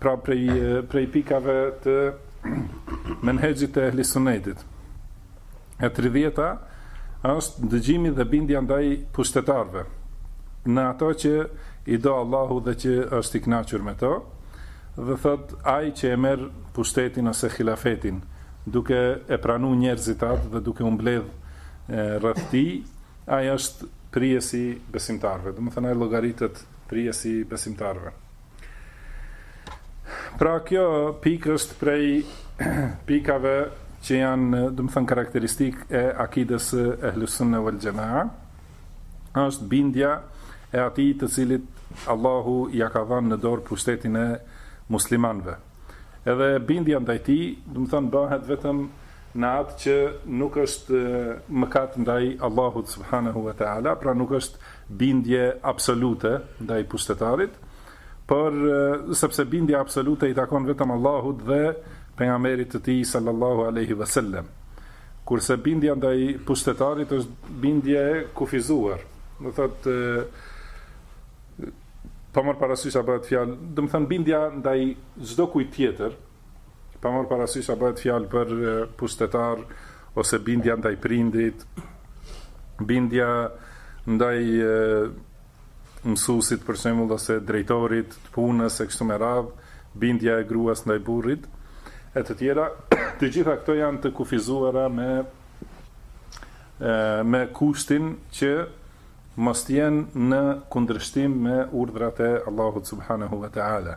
Pra prej prej pikave të menhexhit të ehli sunnetit. E 30-ta është dëgjimi dhe bindja ndaj pushtetarëve në ato që i do Allahu dhe që është i kënaqur me to dhe thotë ai që e merr pushtetin ose hilafetin duke e pranu njerëzit atë dhe duke u mbledh rreth tij ai është prijësi i besimtarëve domethënë ai llogaritet prijësi i besimtarëve Pra kjo pikë është prej pikave që janë, domethënë, karakteristikë e akides së Ehlusunne wal Jamaa, është bindja e atij të cilit Allahu ia ka dhënë në dorë pushtetin e muslimanëve. Edhe bindja ndaj tij, domethënë, bëhet vetëm në atë që nuk është mëkat ndaj Allahut subhanahu wa taala, pra nuk është bindje absolute ndaj pushtetarit, por sepse bindja absolute i takon vetëm Allahut dhe Pejgamberit të Tij sallallahu alejhi ve sellem. Kurse bindja ndaj pushtetarit është bindje e kufizuar. Do thotë pa marrë parasysh a bëhet fjalë, domethënë bindja ndaj çdo kujt tjetër, Pa marrë parasysh a bëhet fjalë për pushtetar ose bindja ndaj prindit, bindja ndaj mësuesit për shembull ose drejtorit të punës e kështu me radhë, bindja e gruas ndaj burrit e të tjera, të gjitha këto janë të kufizuara me me kushtin që mos të jenë në kundërshtim me urdhrat e Allahut subhanahu wa taala.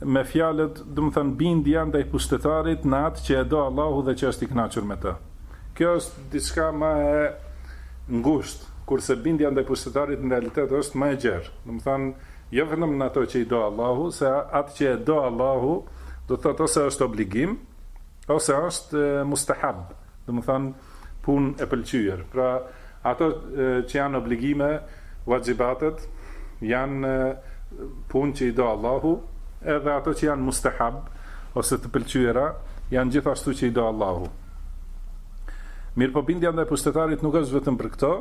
me fjalët, domethënë bindja ndaj pushtetarit në atë që e do Allahu dhe që është i kënaqur me të. Kjo është diçka ma e ngushtë, kurse bindja ndaj pushtetarit në realitet është më e gjerë, domethënë jo vetëm në ato që i do Allahu, se atë që e do Allahu, do të thotë ose është obligim, ose është mustahab, domethënë Punë e pëlqyer. Pra, ato që janë obligime, vaxhibatet, janë punë që i do Allahu, edhe ato që janë mustahab, ose të pëlqyera, janë gjithashtu që i do Allahu. Mirëpo bindja ndaj pushtetarit nuk është vetëm për këto,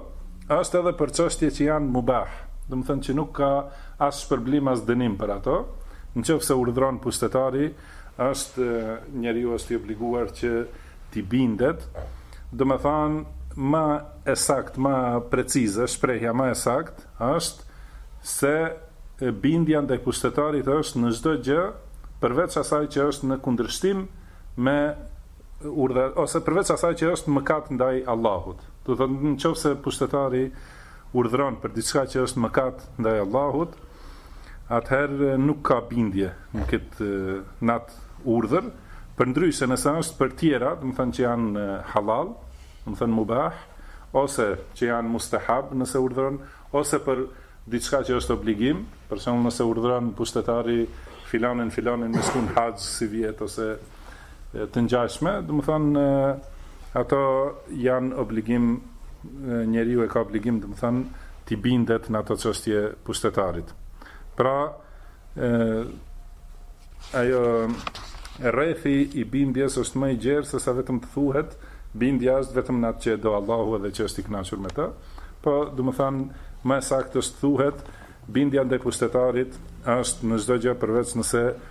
është edhe për çështje që janë mubah, domethënë që nuk ka as shpërblim as dënim për ato, në qoftë se urdhëron pushtetari, Është njeriu është i obliguar që t'i bindet, domethënë ma e saktë, ma precize, shprehja ma e saktë është se bindja ndaj pushtetarit është në çdo gjë përveç asaj që është në kundërshtim me urdhrat ose përveç asaj që është mëkat ndaj Allahut. Do të thotë në qoftë se pushtetari urdhëron për diçka që është mëkat ndaj Allahut, atëherë nuk ka bindje në këtë në at urdhër, përndryshe nëse është për tjera, domethënë që janë halal, domethënë mubah, ose që janë mustahab, nëse urdhëron, ose për diçka që është obligim, për shembull nëse urdhëron pushtetari filanin filanin me shku n'haxh sivjet ose të ngjashme, domethënë ato janë obligim njeriu e ka obligim domethënë t'i bindet në ato çështje pushtetarit. Pra ë ajo rrethi i bindjes është më i gjerë se sa vetëm të thuhet bindja është vetëm në atë që e do Allahu edhe që është i kënaqur me të. Po, domethënë më saktë është të thuhet bindja ndaj pushtetarit është në çdo gjë përveç nëse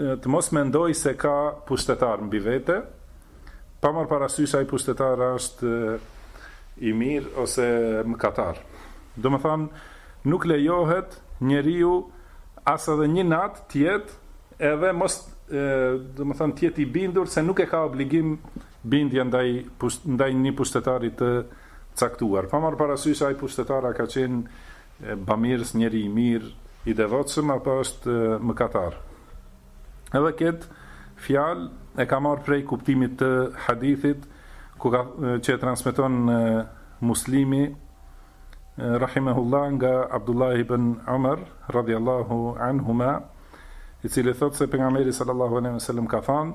të mos mendojë se ka pushtetar mbi vete, pa marrë parasysh ai pushtetar a është i mirë ose mëkatar. Domethënë, nuk lejohet njeriu as edhe një natë të jetë edhe mos, domethënë të jetë i bindur se nuk e ka obligim bindjen ndaj ndaj një pushtetari të caktuar, pa marrë parasysh ai pushtetar a ka qenë Bamirës njeri i mirë i devotshëm apo është mëkatar. Edhe këtë fjalë e ka marrë prej kuptimit të hadithit ku ka që e transmeton Muslimi rahimehullah nga Abdullah ibn Umar radhiyallahu anhuma i cili thotë se pejgamberi sallallahu alaihi wasallam ka thënë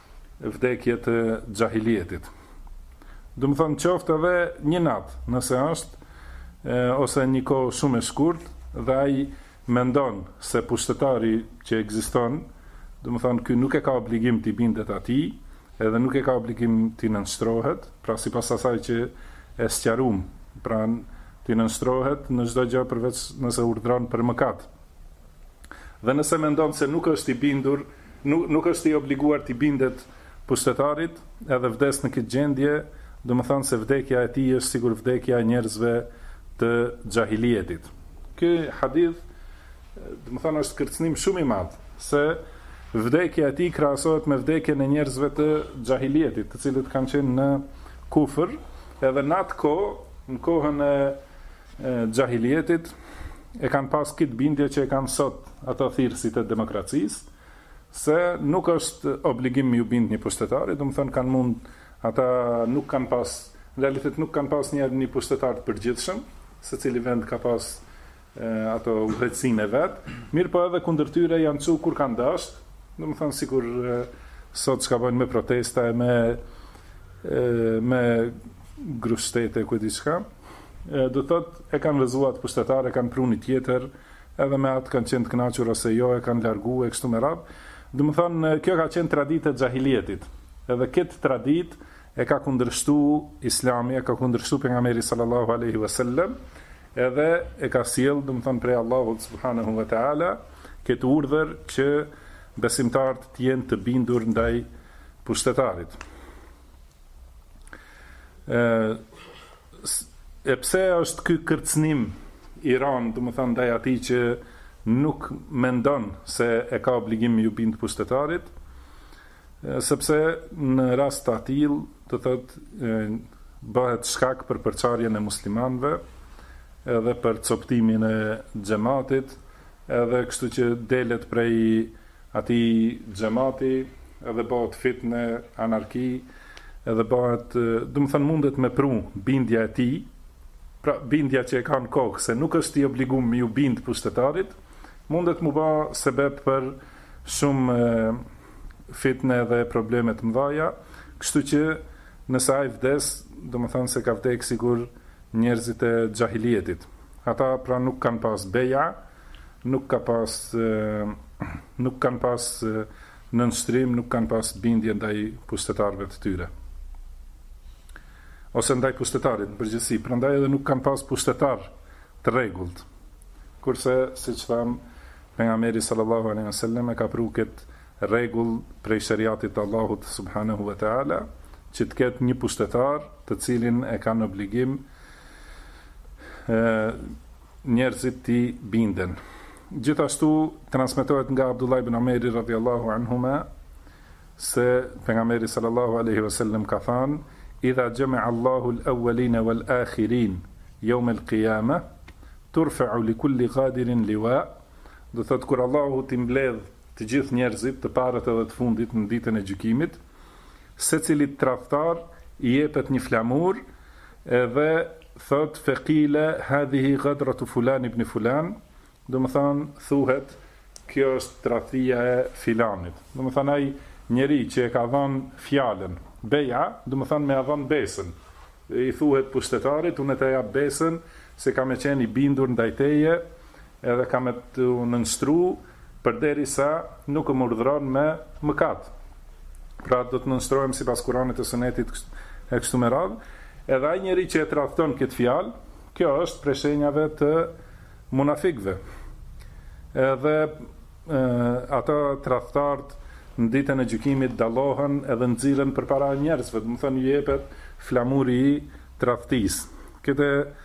vdekje të xhahilijetit. Domethënë qoftë edhe një natë, nëse është ose një kohë shumë e shkurtë dhe ai mendon se pushtetari që ekziston, domethënë ky nuk e ka obligim t'i bindet atij, edhe nuk e ka obligim t'i nënshtrohet, pra sipas asaj që e sqaruam, pra t'i nënshtrohet në çdo gjë përveç nëse urdhëron për mëkat. Dhe nëse mendon se nuk është i bindur, nuk është i obliguar t'i bindet pushtetarit, edhe vdes në këtë gjendje, domethënë se vdekja e tij është sikur vdekja e njerëzve të xhahilijetit. Ky hadith, domethënë është kërcënim shumë i madh, se vdekja e tij krahasohet me vdekjen e njerëzve të xhahilijetit, të cilët kanë qenë në kufër, edhe në atë kohë, në kohën e e xhahilijetit e kanë pas kit bindje që e kanë sot ata thirrësit e demokracisë se nuk është obligim me iu bind një pushtetari, domethënë kanë mund ata nuk kanë pas në realitet nuk kanë pas një një pushtetar të përgjithshëm, secili vend ka pas ato udhëheqësit e vet, mirëpo edhe kundër tyre janë çu kur kanë dashur, domethënë sikur sot çka bëjnë me protesta e me me Grusht shtete ku di çka. Do të thotë e kanë rrëzu atë pushtetar e kanë pru një tjetër edhe me atë kanë qenë të kënaqur ose jo e kanë largu e kështu me radhë. Domethënë kjo ka qenë traditë e xhahilijetit. Edhe këtë traditë e ka kundërshtu Islami e ka kundërshtu pejgamberi sallallahu alejhi ve sellem edhe e ka sjell domethënë prej Allahut subhanahu ve teala këtë urdhër që besimtarët të jenë të bindur ndaj pushtetarit. e, e pse është ky kërcnim i rand, domethënë ndaj atij që nuk mendon se e ka obligim ju bind pushtetarit, sepse në rast të atillë, do të thotë, bëhet shkak për përçarjen e muslimanve, edhe për coptimin e xhematit, edhe kështu që delet prej Atij xhemati edhe bëhet fitne, anarki, edhe bëhet, domethënë mundet me pru bindja e tij, pra bindja që e ka në kokë, se nuk është i obligum me ju bindë pushtetarit, mundet mu ba sebep për shumë fitne dhe probleme të mëdhaja, kështu që nëse ai vdes, domethënë se ka vdekë sikur njerëzit e xhahilijetit. Ata pra nuk kanë pasë beja, nuk ka pas nuk kanë pas nënshtrim, nuk kanë pas bindje ndaj pushtetarëve të tyre. Ose ndaj pushtetarit në përgjithësi, prandaj edhe nuk kanë pas pushtetar të rregullt. Kurse, siç thamë, pejgamberi sallallahu alaihi wasallam e ka pru këtë rregull prej shariatit të Allahut subhanahu wa taala, që të ketë një pushtetar, të cilin e kanë obligim njerëzit t'i binden. Gjithashtu transmetohet nga Abdullah ibn Omeri radhiyallahu anhuma se Pejgamberi sallallahu alejhi ve sellem ka thënë idha jama'a Allahu al-awwalina wal-akhirin yawm al-qiyama turfa'u li kulli ghadirin liwa do thotë kur Allahu t'i mbledh të gjithë njerëzit të parët edhe të fundit në ditën e gjykimit secilit tradhtar i jepet një flamur Edhe thotë feqile hadhihi gadratu fulan ibni fulan, do të thotë thuhet kjo është tradhtia e filanit. Do të thotë ai njeri që e ka dhënë fjalën, beja, domethënë me ia dhënë besën. I thuhet pushtetarit, unë të jap besën se kam me qenë i bindur ndaj teje, edhe kam me t'u nënshtru përderisa nuk më urdhëron me mëkat. Pra, do të nënshtrohem sipas Kuranit e Sunetit e kështu me radhë. Edhe ai njeri që e tradhëton këtë fjalë, kjo është prej shenjave të munafikëve. Edhe ata tradhëtarët në ditën e gjykimit dallohen edhe nxirren përpara njerëzve, domethënë u jepet flamuri i tradhtisë. Këtë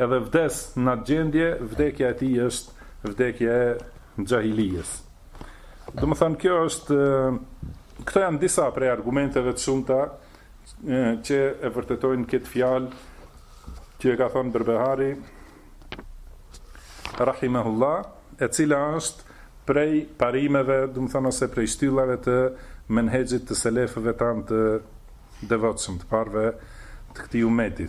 edhe vdes n'atë gjendje, vdekja e tij është vdekja e xhahilijjes. Domethënë kjo është këto janë disa prej argumenteve të shumta që e vërtetojnë këtë fjalë që e ka thënë Berbehari rahimahullah, e cila është prej parimeve, domethënë ose prej shtyllave të menhexhit të selefëve tanë të devotshëm, të parëve të këtij umeti.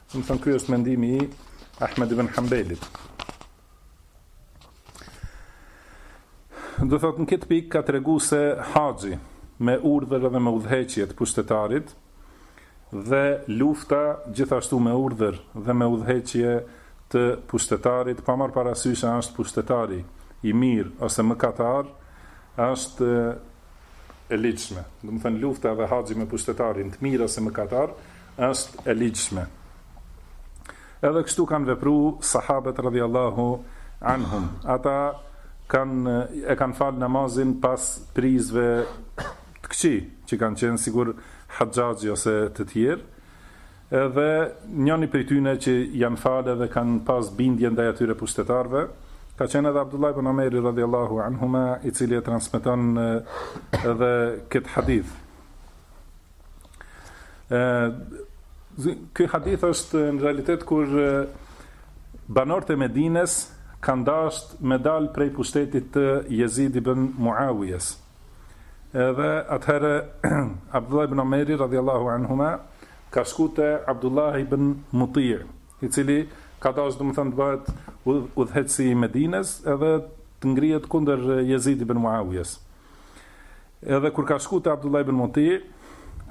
Domethënë ky është mendimi i Ahmed ibn Hanbelit. Do thotë në këtë pikë ka tregu se haxhi me urdhër dhe me udhëheqje të pushtetarit dhe lufta gjithashtu me urdhër dhe me udhëheqje të pushtetarit pa marr parasysh a është pushtetari i mirë ose mëkatar është e ligjshme. Domethënë lufta edhe haxhi me pushtetarin, të mirë ose mëkatar, është e ligjshme. Edhe kështu kanë vepru sahabet radhjallahu anhum. Ata kanë, e kanë falë namazin pas prijësve të këqi, që kanë qenë sikur Haxhaxhi ose të tjerë. Edhe njëni prej tyne që janë falë edhe kanë pasë bindje ndaj atyre pushtetarëve, ka qenë edhe Abdullah ibn Omeri radhiyallahu anhuma, i cili e transmeton edhe këtë hadith. Ky hadith është në realitet kur banorët e Medines kanë dashtë me dalë prej pushtetit të Jezid ibn Muawijes. Edhe atëherë Abdullah ibn Omeri radhiyallahu anhuma ka shku te Abdullah ibn Muti, i cili ka dashtë domethënë të bëhet udhëheqësi i Medinës edhe të ngrihet kundër Jezid ibn Muawijes. Edhe kur ka shku te Abdullah ibn Muti,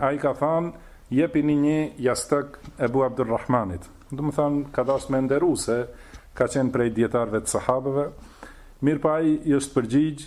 ai ka thënë jepini një jastëk Ebu Abdurrahmanit. Domethënë ka dashtë me e nderu se ka qenë prej dijetarëve të sahabëve. Mirëpo ai i është përgjigj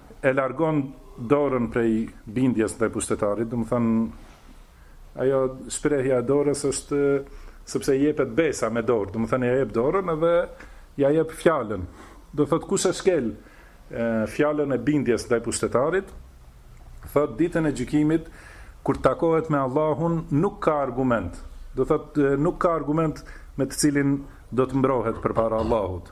e largon dorën prej bindjes ndaj pushtetarit, domethënë ajo shprehja e dorës është sepse jepet besa me dorë, domethënë ja jep dorën edhe ja jep fjalën. Do thotë kush e shkel fjalën e bindjes ndaj pushtetarit, thotë ditën e gjykimit kur takohet me Allahun nuk ka argument. Do thotë nuk ka argument me të cilin do të mbrohet përpara Allahut.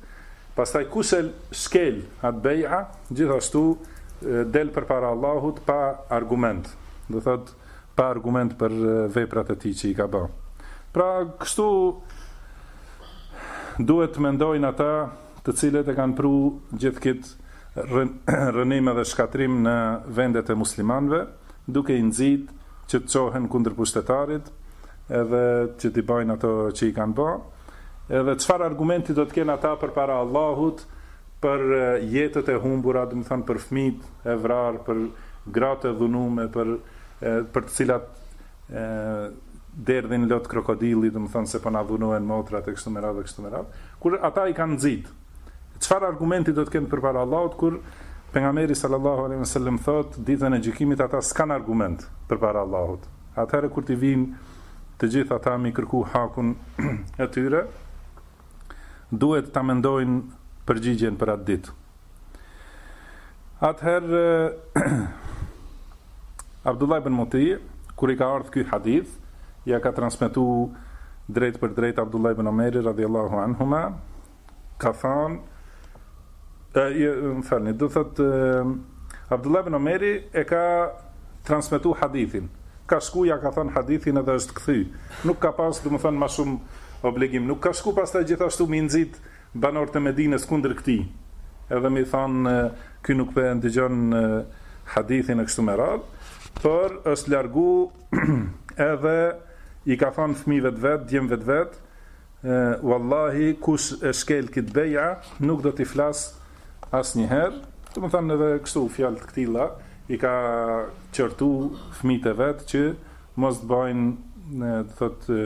Pastaj kush e shkel at beja gjithashtu del përpara Allahut pa argument, do thotë pa argument për veprat e tij që i ka ba. Pra kështu duhet të mendojnë ata të cilët e kanë pru gjithë këtë rrënim edhe shkatrim në vendet e muslimanëve. duke i nxitë që të çohen kundër pushtetarit edhe që t'i bajnë ato që i kanë ba, edhe çfarë argumenti do të kenë ata përpara Allahut për jetët e humbura, domethanë për fëmijtë e vrarë, për gratë e dhunume, për për të cilat derdhin lot krokodili, domethanë se po na dhunohen motrat e kështu me radhë e kështu me radhë, kur ata i kanë nxitë. Çfarë argumenti do të kenë përpara Allahut kur pejgamberi sallallahu alaihi wasallam thotë ditën e gjykimit ata s'kanë argument përpara Allahut. Atëherë kur t'i vijnë të gjithë ata mi kërku hakun e tyre, duhet ta mendojnë përgjigjen për atë ditë. Atëherë Abdullah ibn Muti, kur i ka ardh ky hadith, ia ka transmetu drejtpërdrejt Abdullah ibn Omer radhiyallahu anhuma, ka thënë e jo, më falni, do thotë Abdullah ibn Omeri e ka transmetuar hadithin. Ka shku ia ka thënë hadithin edhe është kthy. Nuk ka pas, domethënë, më shumë obligim. Nuk ka shku pastaj gjithashtu mi nxit banorët e Medinës kundër këtij. Edhe me thanë ky nuk po e ndëgjon hadithin e kështu me radhë, por është largu edhe i ka thënë fëmijëve të vet, djemve të vet, Wallahi kush e shkel kit beja nuk do t'i flas asnjëherë domethanë edhe kështu fjalë të këtilla i ka qortu fëmijtë e vet që mos të bajnë do thotë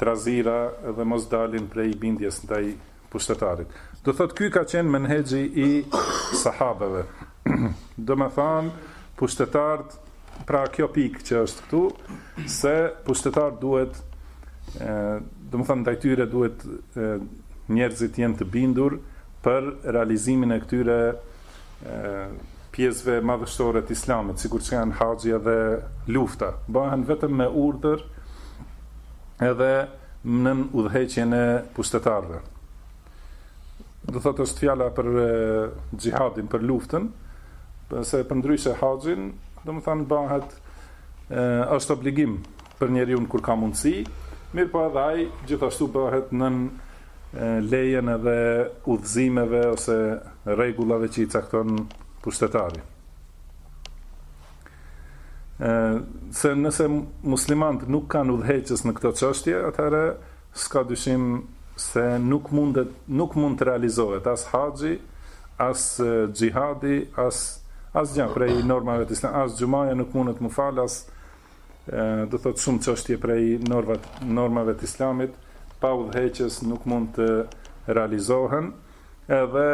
trazira dhe mos dalin prej bindjes ndaj pushtetarit do thotë ky ka qenë menhexhi i sahabeve Domethanë, pushtetarët, pra kjo pikë që është këtu, se pushtetarët duhet, domethanë, ndaj tyre duhet njerëzit jenë të bindur për realizimin e këtyre pjesëve madhështore të islamit, sikur që janë haxhi dhe lufta, bëhen vetëm me urdhër edhe nën udhëheqjen e pushtetarëve. Do thotë është fjala për xhihadin, për luftën, se përndryshe haxhin, domethanë bëhet, e, është obligim për njeriun kur ka mundësi, mirëpo edhe ai, gjithashtu bëhet nën lejen edhe udhëzimeve ose rregullave që i cakton pushtetari. E, se nëse muslimanët nuk kanë udhëheqës në këto çështje, atëherë S'ka dyshim se nuk mundet nuk mund të realizohet as haxhi, as xhihadi, as asgjë prej normave të Islamit, as xhumaja nuk mundet m'u fal, as do thotë shumë çështje prej normave të Islamit pa udhëheqës nuk mund të realizohen. Edhe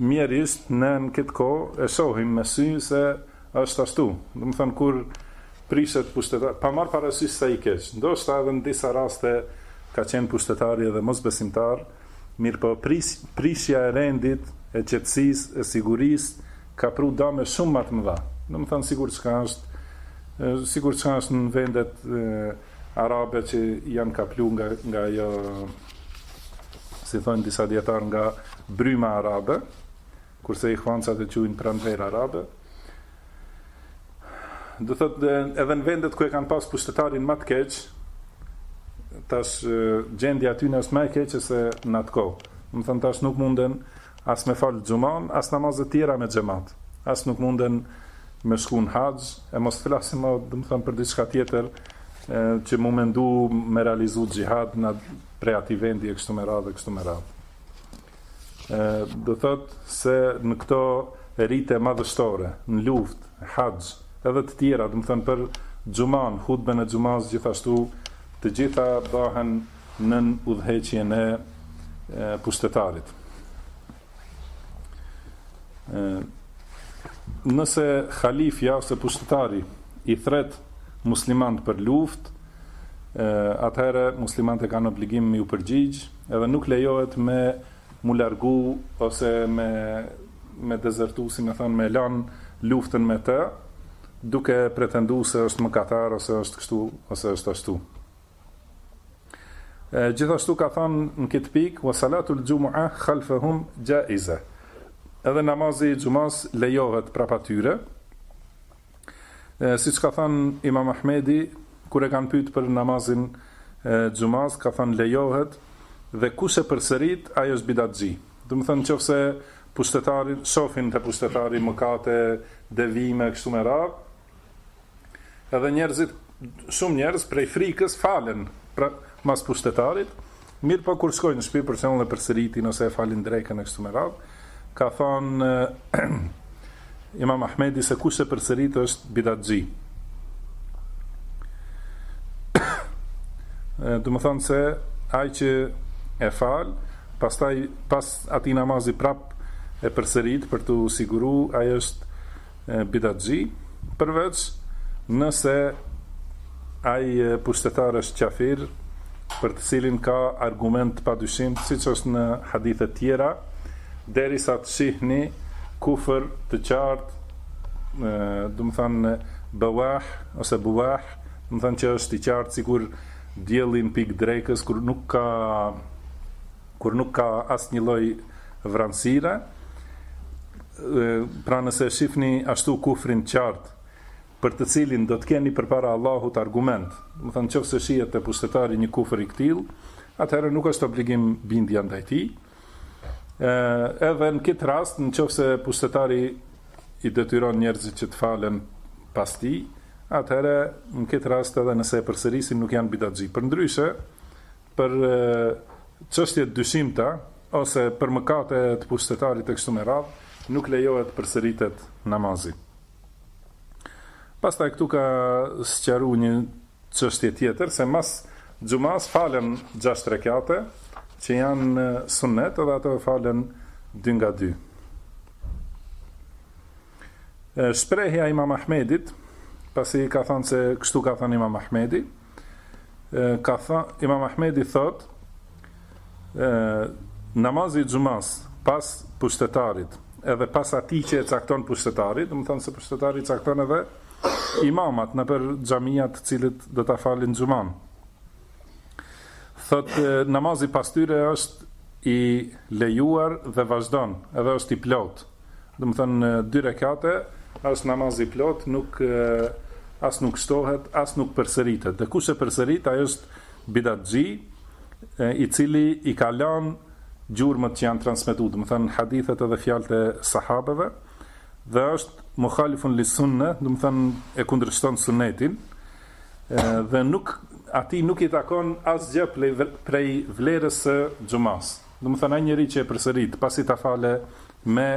mjerisht ne në këtë kohë e shohim me sy se është ashtu. Domethënë kur prishet pushtetari, pa marrë parasysh sa i keq, ndoshta edhe në disa raste ka qenë pushtetari edhe mosbesimtar, mirëpo pris, prishja e rendit, e qetësisë, e sigurisë ka pru dame shumë më të mëdha. Domethënë sikur çka është sikur çka është në vendet arabe që janë kaplu nga, nga ajo si thonë disa dijetarë nga bryma arabe, kurse ihvanat e quin pranverë arabe, do thot edhe në vendet ku e kanë pas pushtetarin më të keq, tash gjendja e tyne është më e keqe se në atë kohë. Domethënë tash nuk munden As me fal xhumanë, as namazet tjera me xhemat. As nuk munden me shku në haxh, e mos të flasim më, domethënë për diçka tjetër, që mu mendu me realizu xhihadin prej atij vendi e kështu me radhë, kështu me radhë. Ë do thot se në këto rite madhështore, në luftë, haxh, edhe të tjera, domethënë për xhuman, hutben e xhumas gjithashtu, të gjitha bëhen nën udhëheqjen e pushtetarit. Nëse halifja ose pushtetari i thret muslimant për luft, atëherë muslimant e kanë obligim me ju përgjigj, edhe nuk lejohet me u largu ose me me dezertu, si me thënë, me lan luftën me të, duke pretendu se është mëkatar ose është kështu ose është ashtu. Gjithashtu ka thënë në këtë pikë, "Wa salatul jumu'a khalfahum jaiza." Edhe namazi i xhumas lejohet prapa tyre. Siç ka thënë Imam Ahmedi, kur e kanë pyet për namazin e xhumas, ka thënë lejohet dhe kush e përsërit, ai është bidatxhi. Domethënë nëse pushtetarin, shohin te pushtetari mëkate, devijime e kështu me radhë, Edhe njerëzit, shumë njerëz prej frikës falen pra mas pushtetarit, mirëpo kur shkojnë në shtëpi për shembull e përsëritin ose e falin drekën e kështu me radhë, ka thënë Imam Ahmedi se kush e përsërit është bidatxhi. Domethënë se ai që e fal, pastaj pas atij namazi prap e përsërit për t'u siguru, ai është bidatxhi, përveç nëse ai pushtetar është qafir, për të cilin ka argument padyshim, siç është në hadithe tjera, derisa të shihni kufër të qartë, domethënë buah ose buah, domethënë që është i qartë sikur dielli në pikë drekës kur nuk ka kur nuk ka asnjë lloj vranësire, pra nëse e shifni ashtu kufrin qartë, për të cilin do të keni përpara Allahut argument, domethënë nëse shihet te pushtetari një kufër i këtillë, atëherë nuk është obligim bindja ndaj tij, e, edhe në këtë rast nëse pushtetari i detyron njerëzit që të falen pas tij, atëherë në këtë rast edhe nëse e përsërisin nuk janë bidatxhi. Përndryshe, Për çështje të dyshimta ose për mëkate të pushtetarit e kështu me radhë, nuk lejohet të përsëritet namazi. Pastaj këtu ka sqaruar një çështje tjetër se mas xhumas falen gjashtë rekate që janë sunnet dhe ato falen dy nga dy. Shprehja e Imam Ahmedit, pasi ka thënë se kështu ka thënë Imam Ahmedi, ka thë, Imam Ahmedi thot, e, namazi i xhumas pas pushtetarit, edhe pas atij që e cakton pushtetari, domethënë se pushtetari i cakton edhe imamat nëpër xhamia të cilët do ta falin xhuman. Thot, namazi pas tyre është i lejuar dhe vazhdon, edhe është i plotë. Domethënë dy rekate është namaz i plotë, nuk as nuk shtohet, as nuk përsëritet. Dhe kush e përsërit, ai është bidatxhi, i cili i ka lanë gjurmët që janë transmetu, domethënë hadithet edhe fjalët e sahabeve, dhe është muhalifun li sunne, domethënë e kundërshton sunnetin, dhe nuk atij nuk i takon asgjë prej vlerës së xhumasë. Domethënë ai njeri që e përsërit pasi ta falë me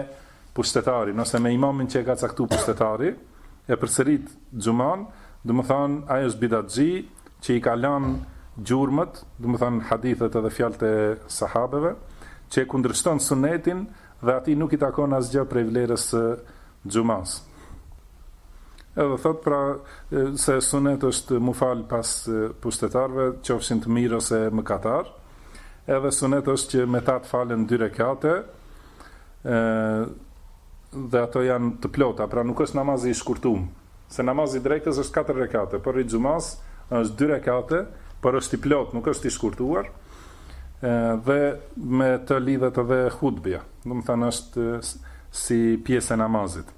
pushtetarin ose me imamin që e ka caktu pushtetari, e përsërit xhumanë, domethënë ai është bidatxhi që i ka lanë gjurmët, domethënë hadithet edhe fjalët e sahabeve, që e kundërshton sunnetin dhe atij nuk i takon asgjë prej vlerës së xhumasë. Edhe thotë pra se sunet është m'u falë pas pushtetarëve, qofshin të mirë ose mëkatarë. Edhe sunet është që me ta të falen dy rekate, e, dhe ato janë të plota, pra nuk është namazi i shkurtum. Se namazi i drekës është katër rekate, por i xhumas është dy rekate, por është i plotë, nuk është i shkurtuar, e, dhe me të lidhet edhe hutbja, domethënë është si pjesë e namazit.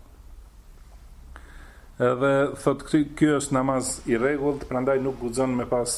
Edhe, thot, ky është namaz i rregullt, prandaj nuk guxon me pas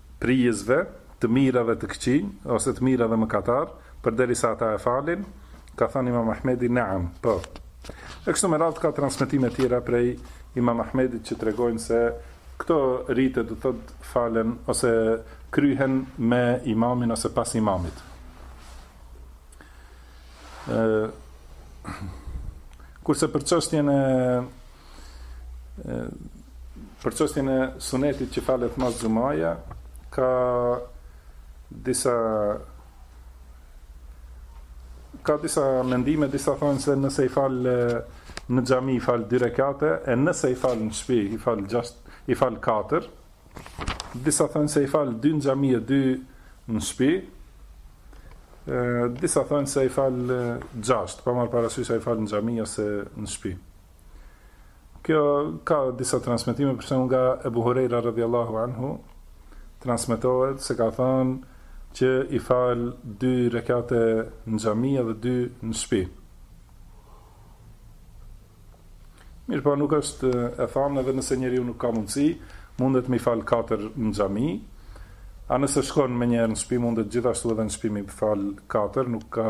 prijësve, të mirë dhe të këqinj, ose të mirë dhe mëkatarë, përderisa ata e falin, ka thënë Imam Ahmedi, Naam, po. E kështu me radhë ka transmetime tjera prej Imam Ahmedit që tregojnë se këto rite do të thotë falen ose kryhen me imamin ose pas imamit. Ë Kurse për çështjen e Për çështjen e sunetit që falet mas xhumaje, ka disa ka disa mendime, disa thonë se nëse i fal në xhami i fal dy rekate, e nëse i fal në shtëpi i fal gjashtë, i fal katër. Disa thonë se i fal dy në xhami e dy në shtëpi. Ë disa thonë se i fal gjashtë, pa marr parasysh a i fal në xhami ose në shtëpi. Kjo ka disa transmetime për shembull nga Ebu Hurejra radijallahu anhu transmetohet se ka thënë që i fal dy rekate në xhami dhe dy në shtëpi. Mirëpo nuk është e thanë edhe nëse njeriu nuk ka mundësi, mundet me i fal katër në xhami. A nëse shkon menjëherë në shtëpi mundet gjithashtu edhe në shtëpi me i fal katër, nuk ka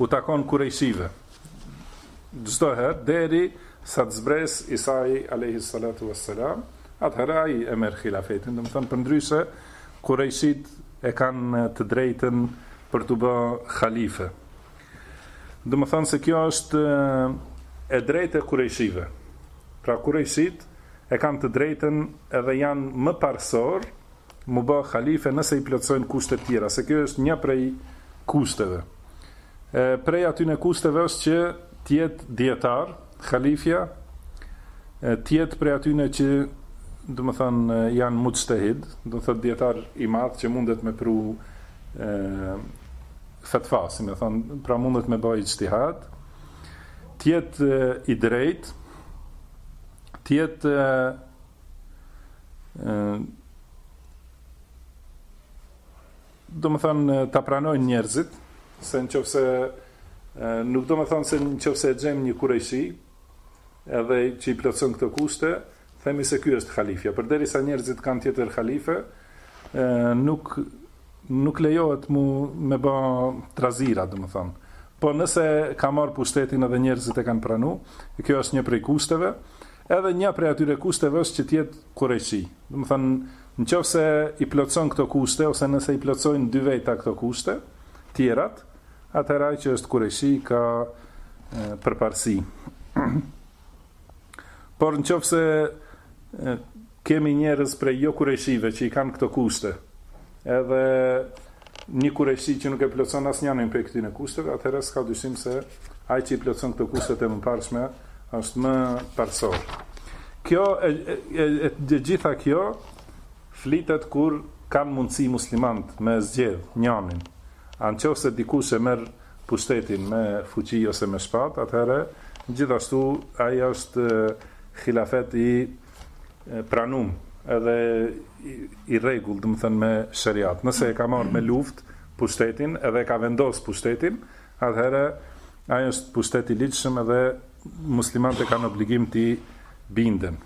u takon kurejshëve, çdo herë, derisa të zbresë Isai alejhi salatu ve selam, atëherë ai e merr hilafetin, domethënë përndryshe, kurejshët e kanë të drejtën për t'u bë halife. Domethënë se kjo është e drejtë e kurejshëve. Pra kurejshët e kanë të drejtën edhe janë më parësorë m'u bë halife nëse i plotësojnë kushtet tjera, se kjo është një prej kushteve. E, prej atyne kushteve është që të jetë dijetar, halifja, të jetë prej atyne që domethënë janë muxhtehid, do të thotë dijetar i madh që mundet me pru ë fetva, si me thënë, pra mundet me bë ixhtihad, të jetë i drejtë, të jetë domethënë ta pranojnë njerëzit, se në qoftë se, nuk domethënë se në qoftë se e gjejmë një kurejshi, edhe që i plotëson këto kushte, themi se ky është khalifja. Përderisa njerëzit kanë tjetër khalife, nuk, nuk lejohet mu me ba trazira, domethënë. Po nëse ka marrë pushtetin edhe njerëzit e kanë pranu, kjo është një prej kushteve, Edhe një prej atyre kushteve është që të jetë Kurejshi. Domethënë, në qoftë se i plotëson këto kushte ose nëse i plotësojnë dy veta këto kushte, të tjerat, atëherë ai që është Kurejshi ka përparësi. Por në qoftë se Kemi njerëz prej jo kurejshive që i kanë këto kushte, edhe një kurejshi që nuk e plotëson asnjënin prej këtyne kushteve, atëherë s'ka dyshim se ai që i plotëson këto kushtet e mëparshme është më parësor. Kjo e, e, e, e gjitha kjo flitet kur kanë mundësi muslimanët me e zgjedh njënin. A në qoftë se dikush e merr pushtetin me fuqi ose me shpatë, atëherë gjithashtu ai është khilafet i e, pranum edhe i rregullt, domethënë me sheriat. Nëse e ka marrë me luftë pushtetin edhe e ka vendos pushtetin, atëherë ai është pushtet i ligjshëm edhe muslimanët e kanë obligim t'i binden.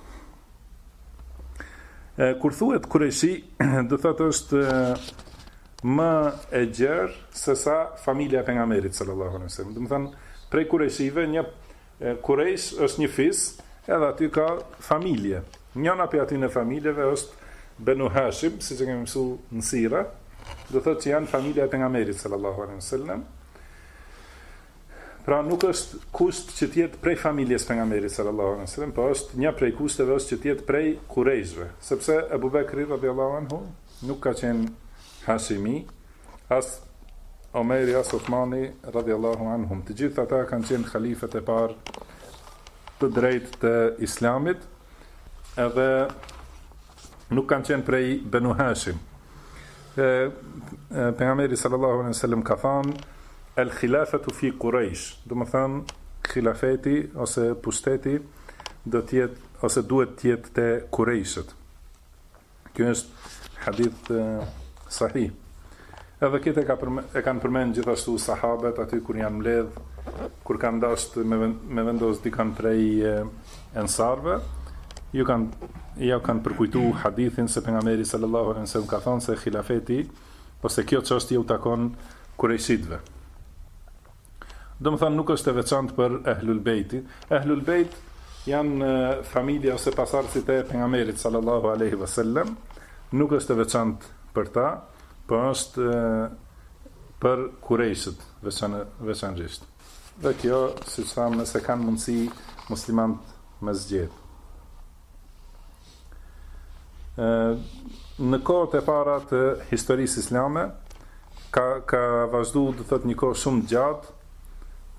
E, kur thuhet Kureshi, do thotë është më e gjerë se sa familja e pejgamberit sallallahu alaihi wasallam. Domethënë prej Kureshive një Kurejsh është një fis, edhe aty ka familje. Njëna prej atyre familjeve është Benu Hashim, siç e kemi mësu në sira, do thotë që janë familja e pejgamberit sallallahu alaihi wasallam. Pra nuk është kusht që të jetë prej familjes pejgamberit sallallahu alaihi wasallam, por është një prej kushteve është që të jetë prej kurejshve, sepse Abu Bakri radhiyallahu anhu nuk ka qenë Hashimi, As Omeri as Uthmani, radhjallahu anhum, të gjithë ata kanë qenë halifët e parë të drejtë të Islamit, edhe nuk kanë qenë prej Benu Hashim. Pejgamberi sallallahu alaihi wasallam ka thënë el khilafatu fi Quraysh, domethënë khilafeti ose pushteti do të jetë ose duhet të jetë te Qurayshët. Kjo është hadith sahih. Edhe këtë e, ka përme, e kanë përmend gjithashtu sahabet aty kur janë mbledh, kur kanë dashtë me, me vendos dikan prej e, ensarve, ju kanë, ja kanë përkujtu hadithin se pejgamberi sallallahu alaihi sallam ka thanë se khilafeti, ose kjo çështje u takon kurejshitve. Domethënë nuk është e veçantë për Ehlul Bejti. Ehlul Bejt janë familja ose pasardhësit e pejgamberit sallallahu alaihi wasallam. Nuk është e veçantë për ta, po është për kurejshët veçanërisht. Dhe kjo, siç thamë, nëse kanë mundësi muslimanët me zgjedh. në kohët e para të historisë islame ka ka vazhdu do thotë një kohë shumë të gjatë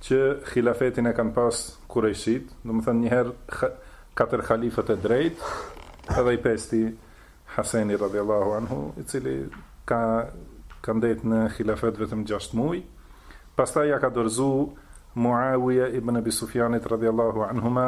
që hilafetin e kanë pas kurejshit, domethënë një herë katër halifët e drejtë, edhe i pesti Haseni radhiyallahu anhu, i cili ka ka ndejt në hilafet vetëm 6 muaj. Pastaj ia ka dorëzu Muawije ibn Abi Sufjanit radhiyallahu anhuma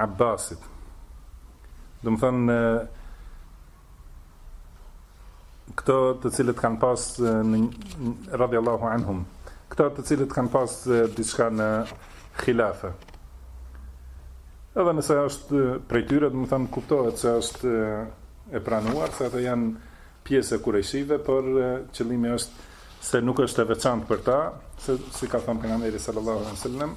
Abbasit. Domethënë këto të cilët kanë pas radhi Allahu anhum, këto të cilët kanë pas diçka në hilafe. Edhe nëse është prej tyre, domethënë kuptohet se është e pranuar, se ato janë pjesë e kurejshive, por qëllimi është se nuk është e veçantë për ta, se si ka thënë pejgamberi sallallahu alaihi wasallam,